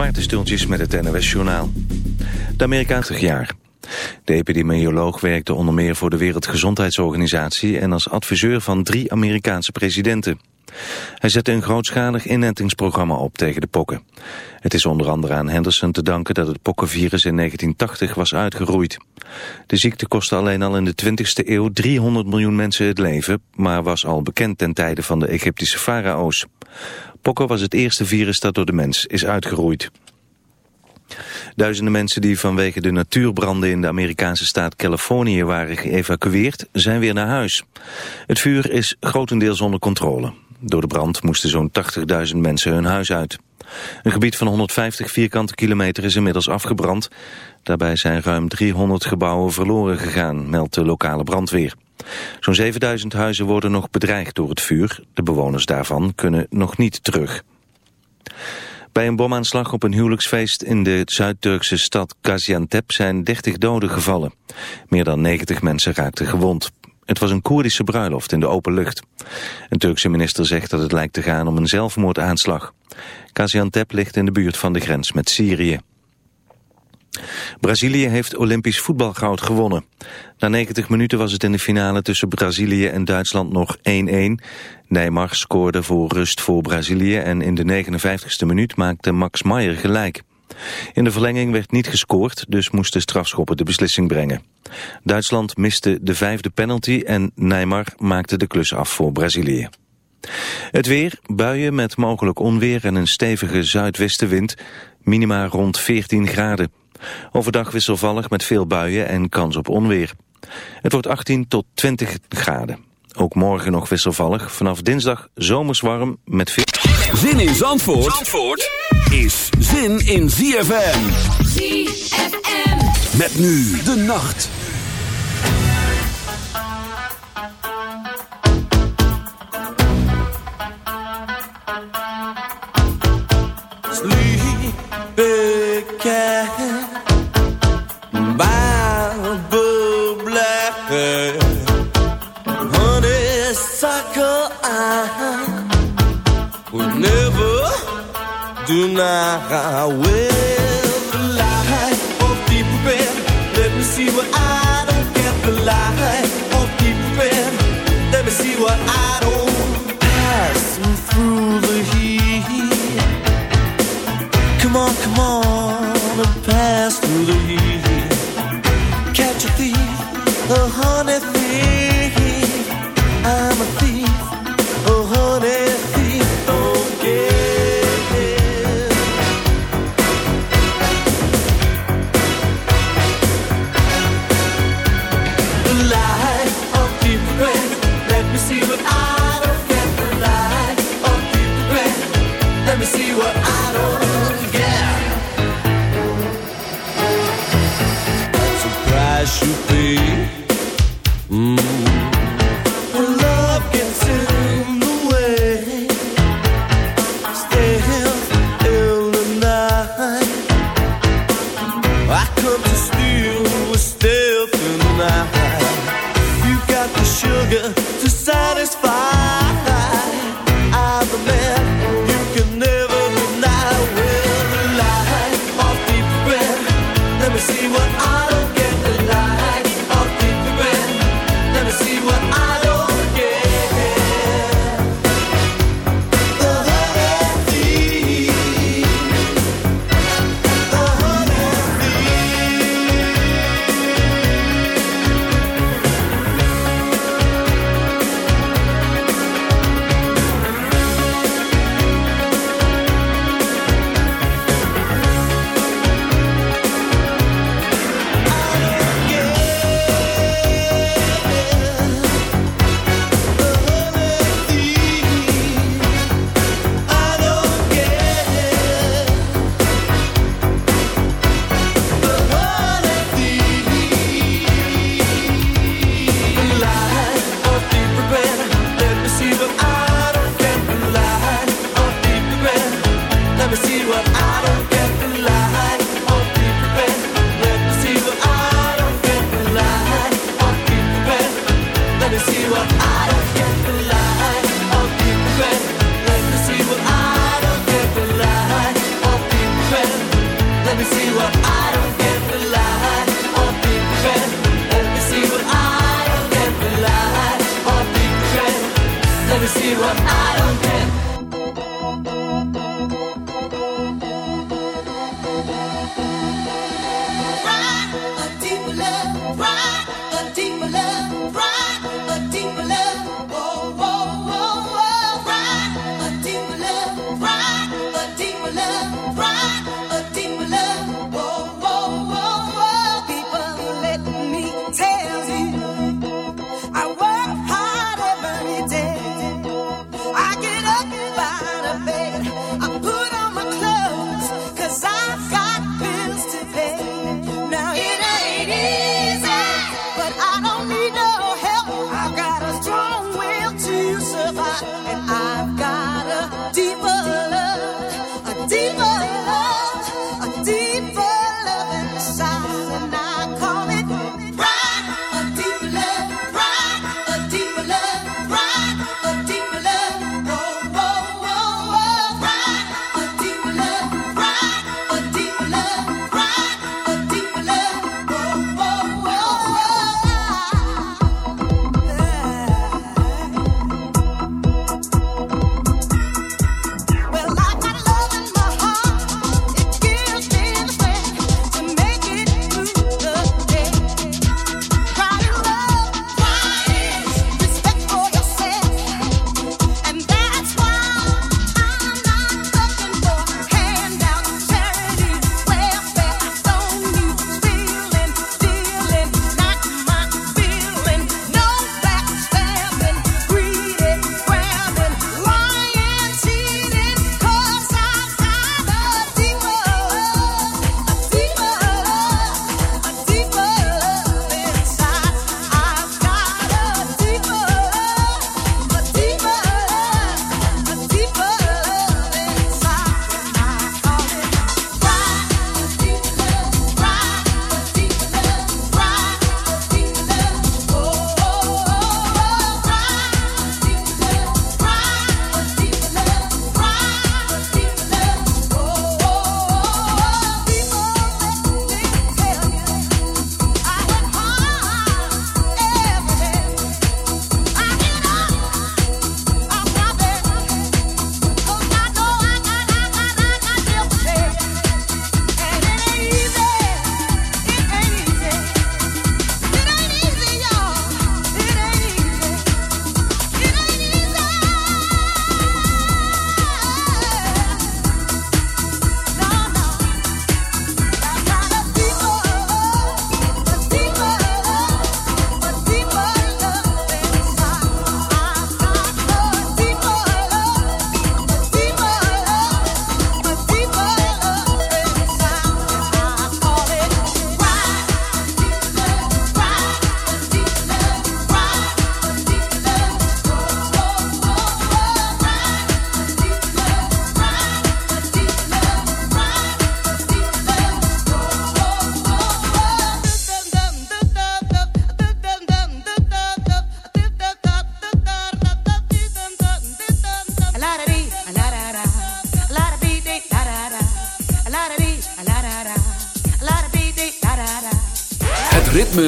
Maarten Stultjes met het NOS Journaal. De Amerikaanse jaar. De epidemioloog werkte onder meer voor de Wereldgezondheidsorganisatie... en als adviseur van drie Amerikaanse presidenten. Hij zette een grootschalig inentingsprogramma op tegen de pokken. Het is onder andere aan Henderson te danken dat het pokkenvirus in 1980 was uitgeroeid. De ziekte kostte alleen al in de 20e eeuw 300 miljoen mensen het leven... maar was al bekend ten tijde van de Egyptische farao's. Pokken was het eerste virus dat door de mens is uitgeroeid. Duizenden mensen die vanwege de natuurbranden in de Amerikaanse staat Californië waren geëvacueerd, zijn weer naar huis. Het vuur is grotendeels onder controle. Door de brand moesten zo'n 80.000 mensen hun huis uit. Een gebied van 150 vierkante kilometer is inmiddels afgebrand. Daarbij zijn ruim 300 gebouwen verloren gegaan, meldt de lokale brandweer. Zo'n 7000 huizen worden nog bedreigd door het vuur. De bewoners daarvan kunnen nog niet terug. Bij een bomaanslag op een huwelijksfeest in de Zuid-Turkse stad Gaziantep zijn 30 doden gevallen. Meer dan 90 mensen raakten gewond. Het was een Koerdische bruiloft in de open lucht. Een Turkse minister zegt dat het lijkt te gaan om een zelfmoordaanslag. Gaziantep ligt in de buurt van de grens met Syrië. Brazilië heeft Olympisch voetbalgoud gewonnen. Na 90 minuten was het in de finale tussen Brazilië en Duitsland nog 1-1. Neymar scoorde voor rust voor Brazilië en in de 59ste minuut maakte Max Maier gelijk. In de verlenging werd niet gescoord, dus moesten strafschoppen de beslissing brengen. Duitsland miste de vijfde penalty en Neymar maakte de klus af voor Brazilië. Het weer, buien met mogelijk onweer en een stevige zuidwestenwind, minima rond 14 graden. Overdag wisselvallig met veel buien en kans op onweer. Het wordt 18 tot 20 graden. Ook morgen nog wisselvallig. Vanaf dinsdag zomers warm met veel... Zin in Zandvoort, Zandvoort is zin in ZFM. ZFM. Met nu de nacht. Deny Well, the light of deep red Let me see what I don't get The light of deep red Let me see what I don't Passing through the heat Come on, come on and pass through the heat.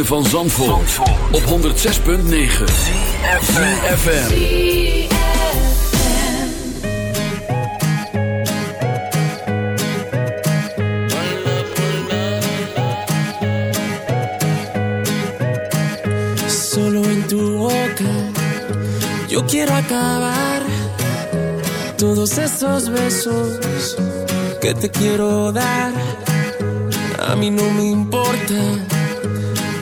Van Zandvoort, op 106.9 CFFM Solo en tu boca Yo quiero acabar Todos esos besos Que te quiero dar. A mí no me importa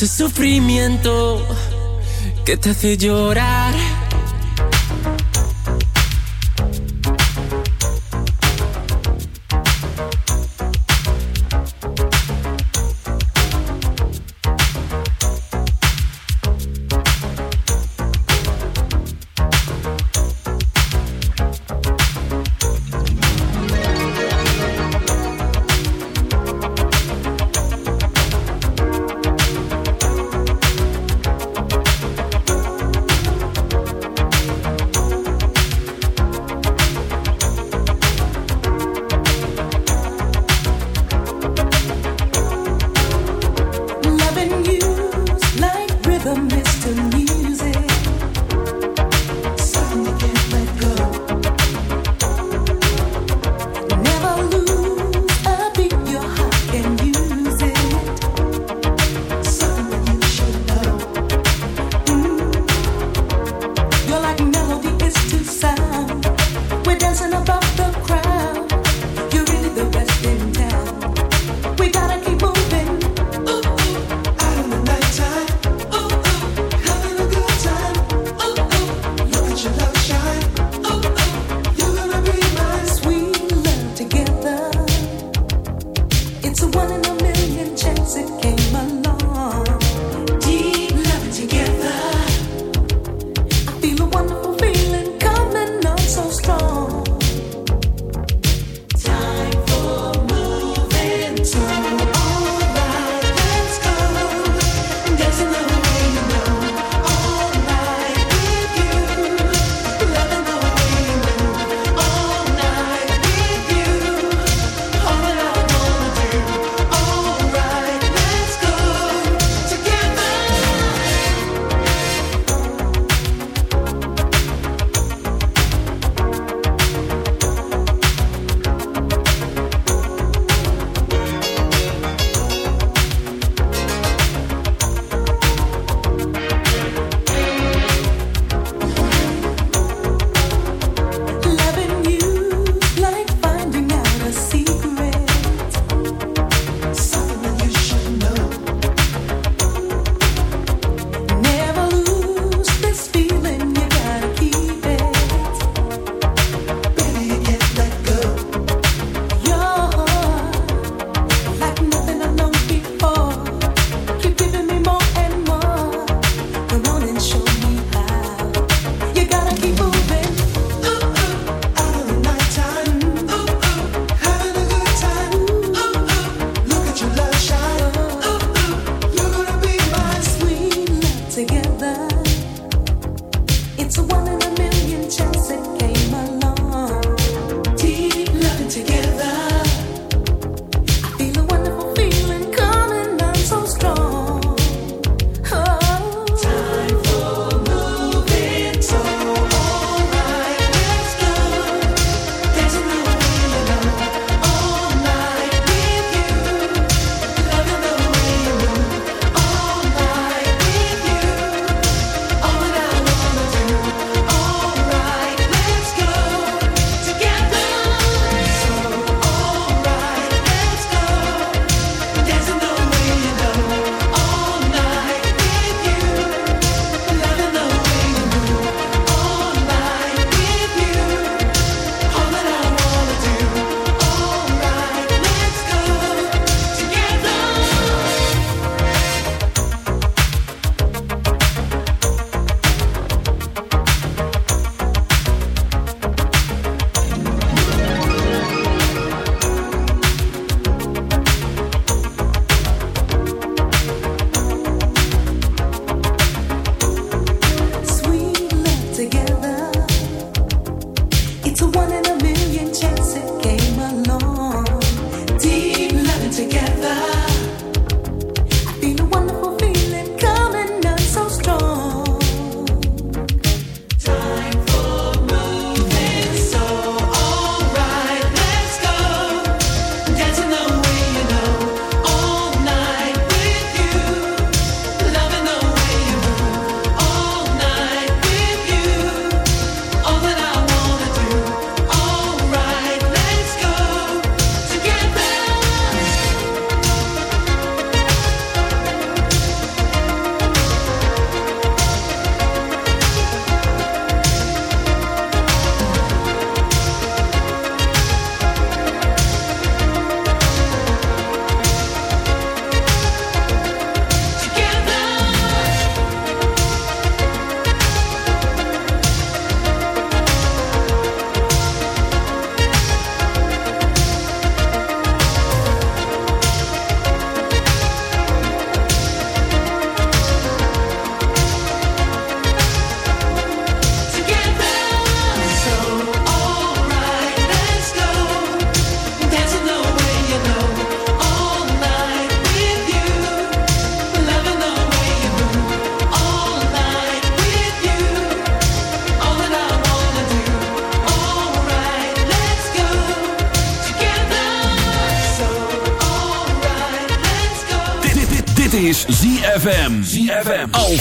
Ese sufrimiento que te hace llorar.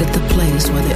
at the place where the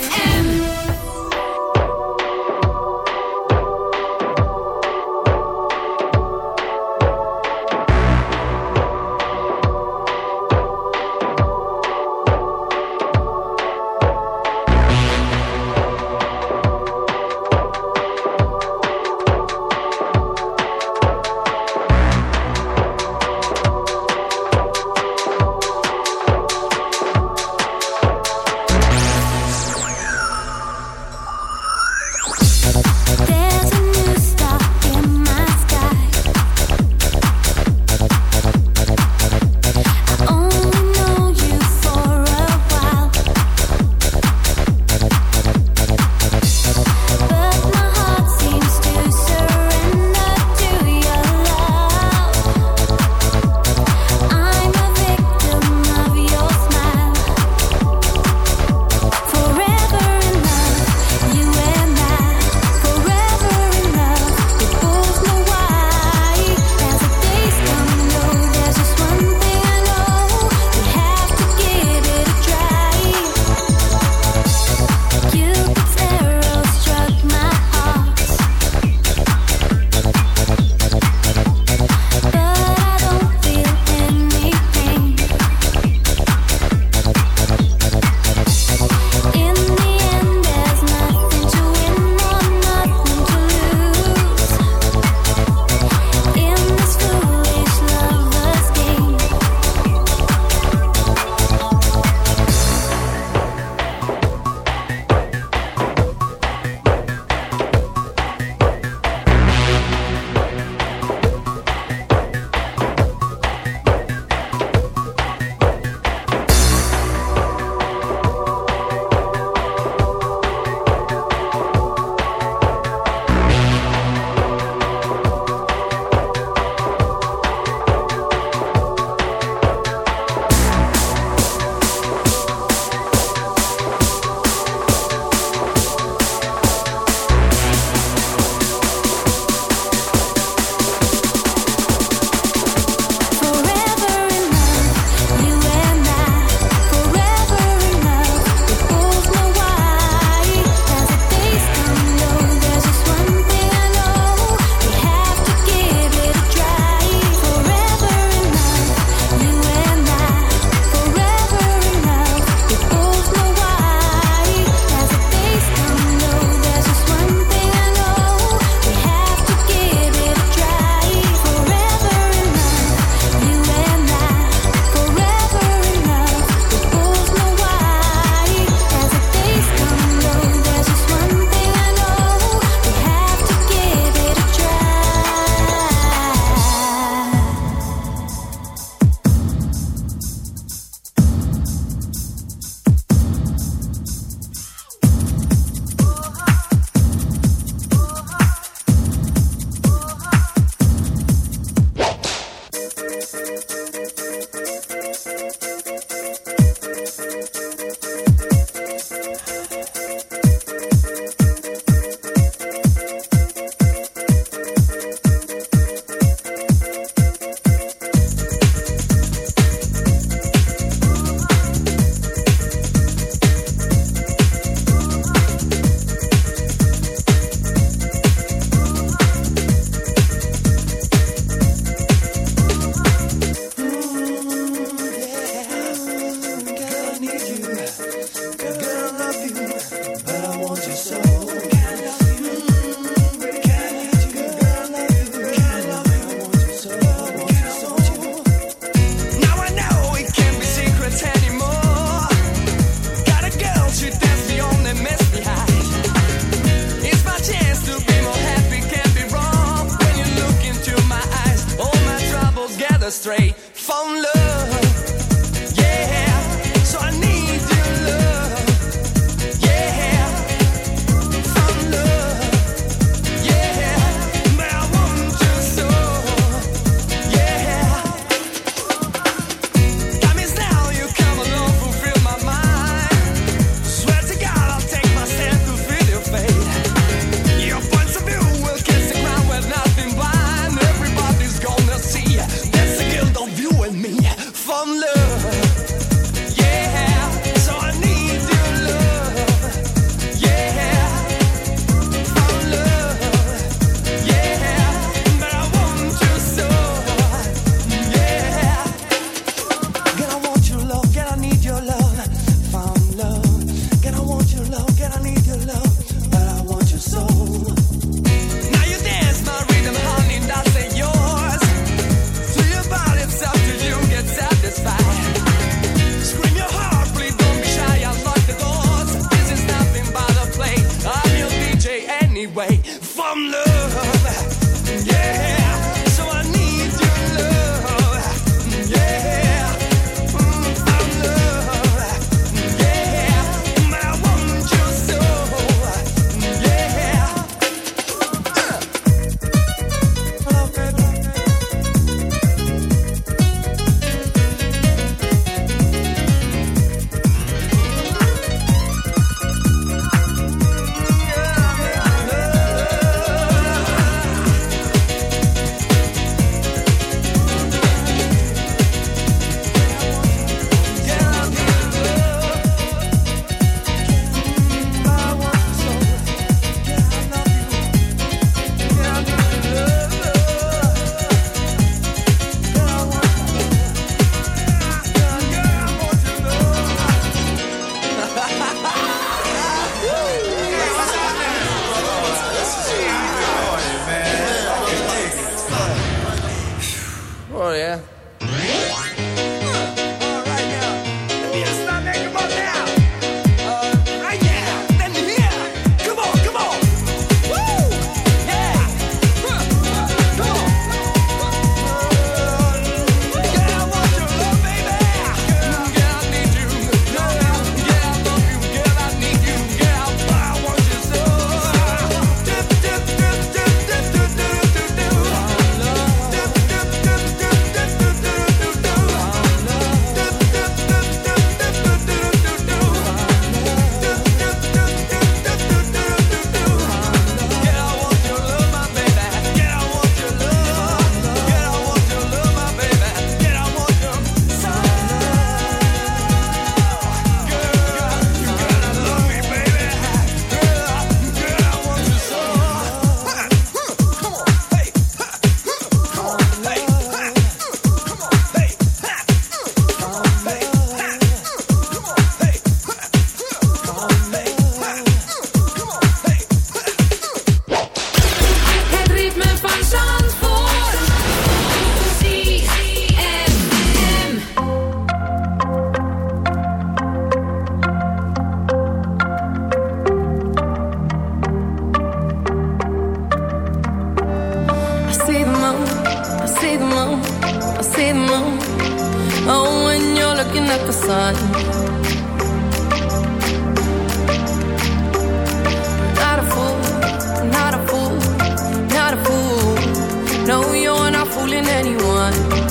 one.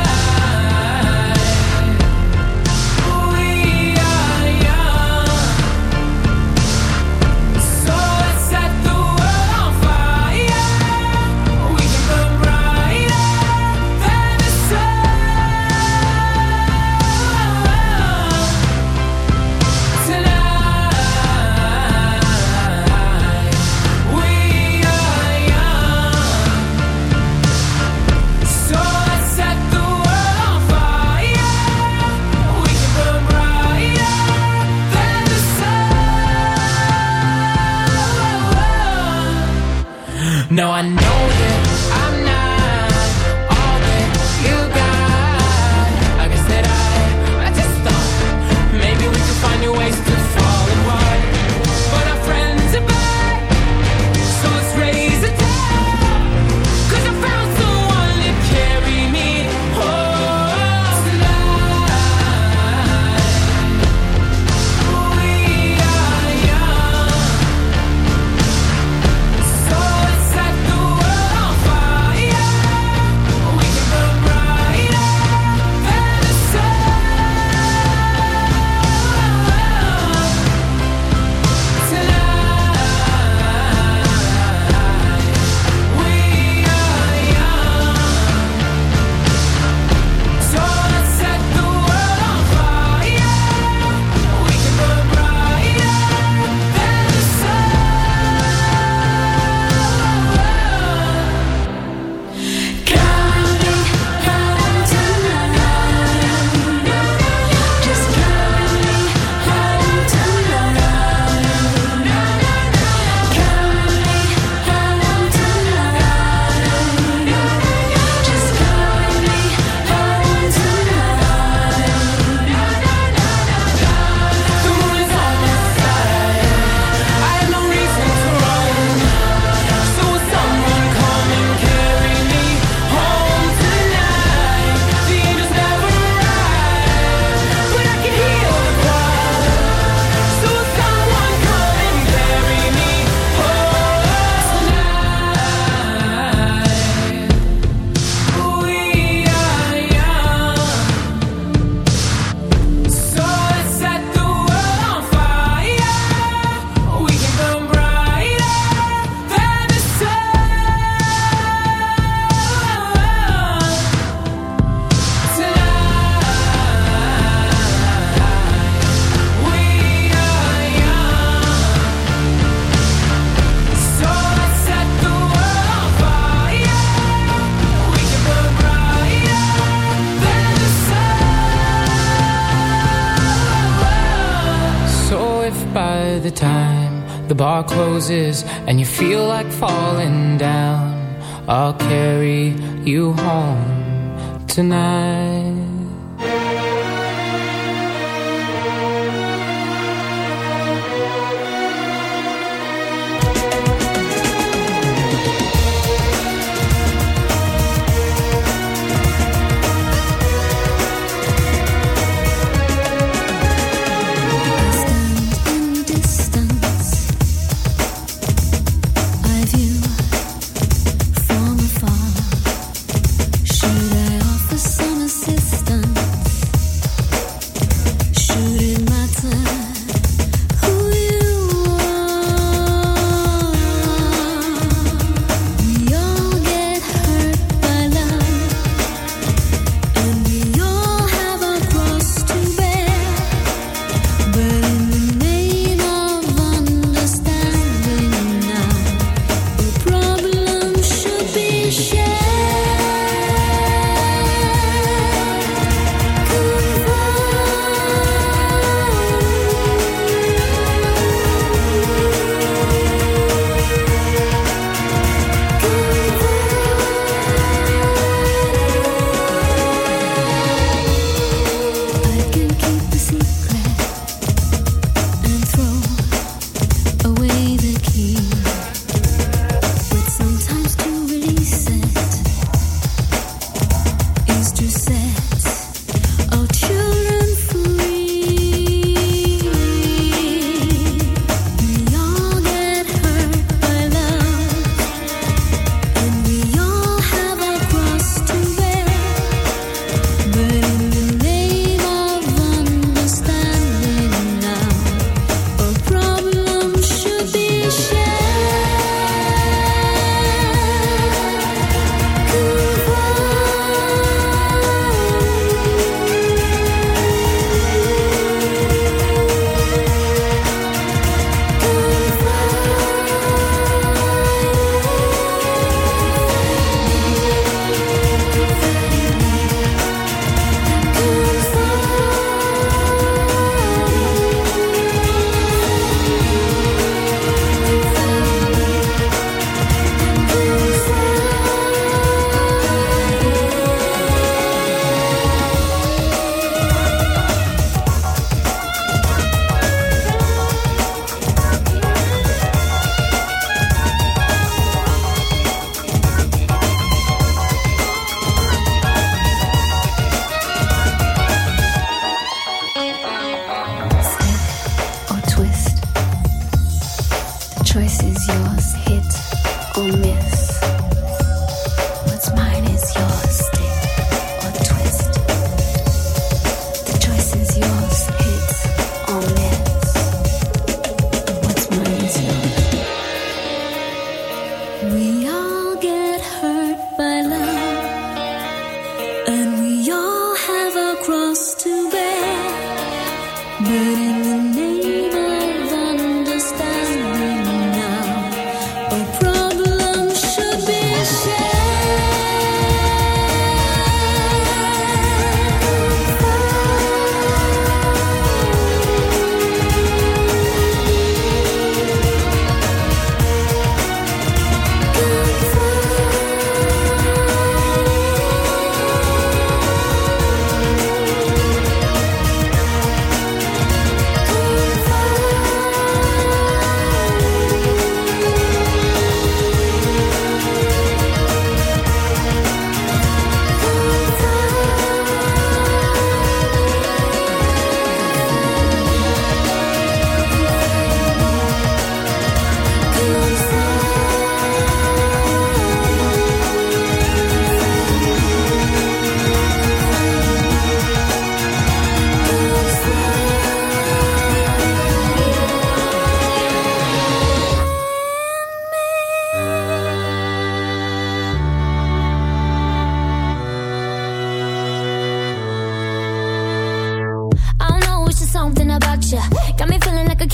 And you feel